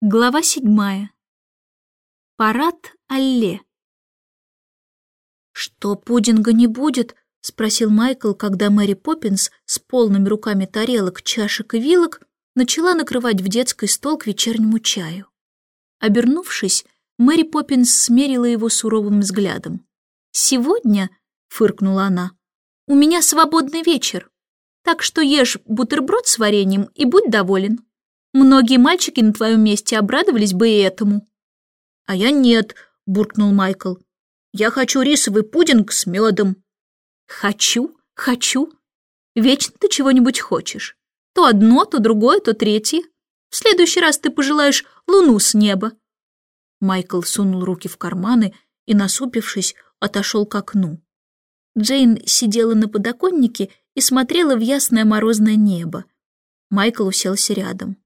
Глава седьмая. Парад Алле. «Что, пудинга не будет?» — спросил Майкл, когда Мэри Поппинс с полными руками тарелок, чашек и вилок начала накрывать в детской стол к вечернему чаю. Обернувшись, Мэри Поппинс смерила его суровым взглядом. «Сегодня», — фыркнула она, — «у меня свободный вечер, так что ешь бутерброд с вареньем и будь доволен». Многие мальчики на твоем месте обрадовались бы и этому». «А я нет», — буркнул Майкл. «Я хочу рисовый пудинг с медом». «Хочу, хочу. Вечно ты чего-нибудь хочешь. То одно, то другое, то третье. В следующий раз ты пожелаешь луну с неба». Майкл сунул руки в карманы и, насупившись, отошел к окну. Джейн сидела на подоконнике и смотрела в ясное морозное небо. Майкл уселся рядом.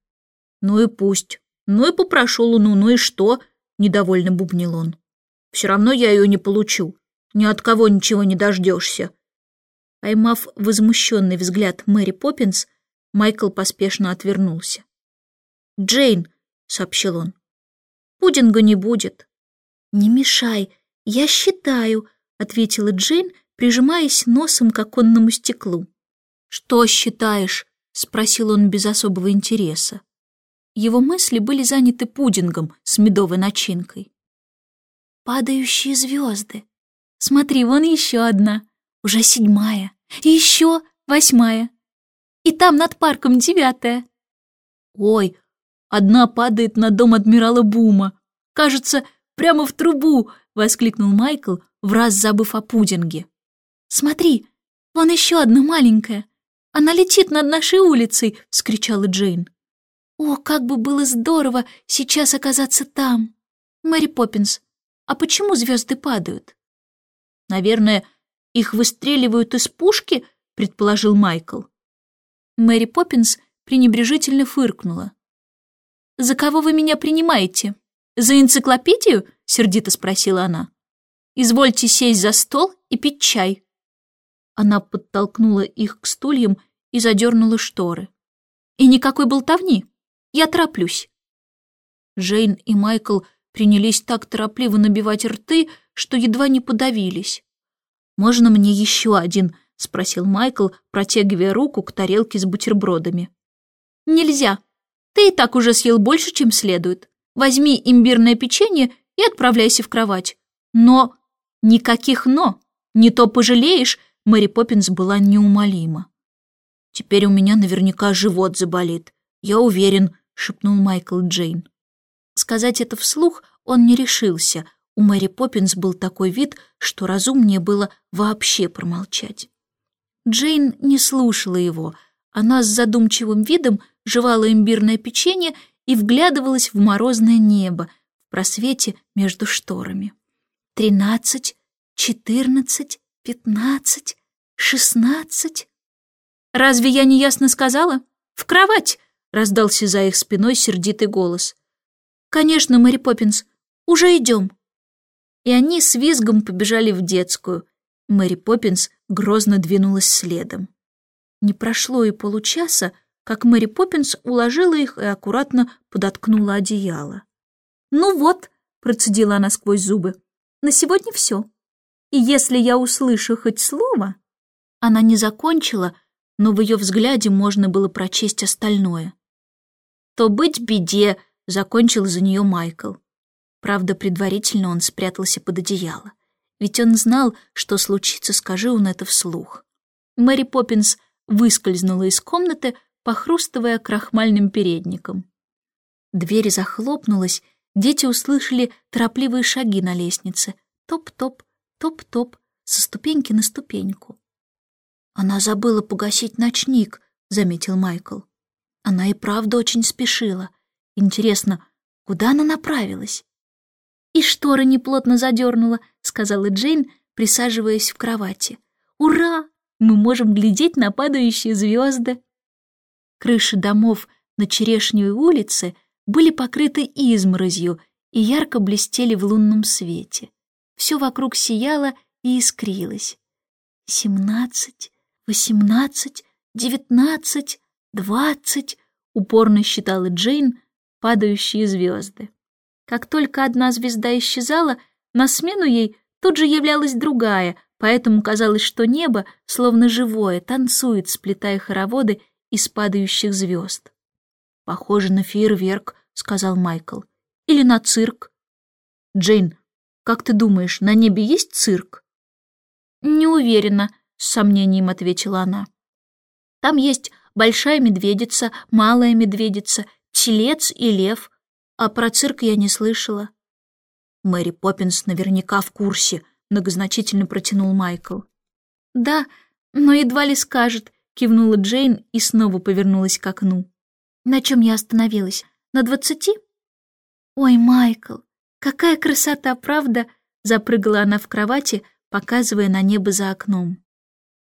«Ну и пусть. Ну и попрошу Луну, ну и что?» — недовольно бубнил он. «Все равно я ее не получу. Ни от кого ничего не дождешься». Поймав возмущенный взгляд Мэри Поппинс, Майкл поспешно отвернулся. «Джейн», — сообщил он, — «пудинга не будет». «Не мешай, я считаю», — ответила Джейн, прижимаясь носом к оконному стеклу. «Что считаешь?» — спросил он без особого интереса. Его мысли были заняты пудингом с медовой начинкой. «Падающие звезды. Смотри, вон еще одна. Уже седьмая. И еще восьмая. И там над парком девятая. Ой, одна падает на дом адмирала Бума. Кажется, прямо в трубу!» — воскликнул Майкл, в раз забыв о пудинге. «Смотри, вон еще одна маленькая. Она летит над нашей улицей!» — вскричала Джейн. О, как бы было здорово сейчас оказаться там! Мэри Поппинс, а почему звезды падают? Наверное, их выстреливают из пушки, предположил Майкл. Мэри Поппинс пренебрежительно фыркнула. «За кого вы меня принимаете? За энциклопедию?» — сердито спросила она. «Извольте сесть за стол и пить чай». Она подтолкнула их к стульям и задернула шторы. «И никакой болтовни. Я тороплюсь». Джейн и Майкл принялись так торопливо набивать рты, что едва не подавились. «Можно мне еще один?» — спросил Майкл, протягивая руку к тарелке с бутербродами. «Нельзя. Ты и так уже съел больше, чем следует. Возьми имбирное печенье и отправляйся в кровать. Но... Никаких «но». Не то пожалеешь, Мэри Поппинс была неумолима. «Теперь у меня наверняка живот заболит. Я уверен, — шепнул Майкл Джейн. Сказать это вслух он не решился. У Мэри Поппинс был такой вид, что разумнее было вообще промолчать. Джейн не слушала его. Она с задумчивым видом жевала имбирное печенье и вглядывалась в морозное небо в просвете между шторами. «Тринадцать, четырнадцать, пятнадцать, шестнадцать...» «Разве я не ясно сказала? В кровать!» Раздался за их спиной сердитый голос. «Конечно, Мэри Поппинс, уже идем!» И они с визгом побежали в детскую. Мэри Поппинс грозно двинулась следом. Не прошло и получаса, как Мэри Поппинс уложила их и аккуратно подоткнула одеяло. «Ну вот», — процедила она сквозь зубы, — «на сегодня все. И если я услышу хоть слово...» Она не закончила, но в ее взгляде можно было прочесть остальное то быть беде, закончил за нее Майкл. Правда, предварительно он спрятался под одеяло. Ведь он знал, что случится, скажи он это вслух. Мэри Поппинс выскользнула из комнаты, похрустывая крахмальным передником. Дверь захлопнулась, дети услышали торопливые шаги на лестнице. Топ-топ, топ-топ, со ступеньки на ступеньку. «Она забыла погасить ночник», — заметил Майкл. Она и правда очень спешила. Интересно, куда она направилась? «И шторы неплотно задернула», — сказала Джейн, присаживаясь в кровати. «Ура! Мы можем глядеть на падающие звезды!» Крыши домов на Черешневой улице были покрыты изморозью и ярко блестели в лунном свете. Все вокруг сияло и искрилось. «Семнадцать, восемнадцать, девятнадцать...» «Двадцать!» — упорно считала Джейн, падающие звезды. Как только одна звезда исчезала, на смену ей тут же являлась другая, поэтому казалось, что небо, словно живое, танцует, сплетая хороводы из падающих звезд. «Похоже на фейерверк», — сказал Майкл. «Или на цирк». «Джейн, как ты думаешь, на небе есть цирк?» «Не уверена», — с сомнением ответила она. «Там есть большая медведица, малая медведица, телец и лев, а про цирк я не слышала». «Мэри Поппинс наверняка в курсе», — многозначительно протянул Майкл. «Да, но едва ли скажет», — кивнула Джейн и снова повернулась к окну. «На чем я остановилась? На двадцати?» «Ой, Майкл, какая красота, правда?» — запрыгала она в кровати, показывая на небо за окном.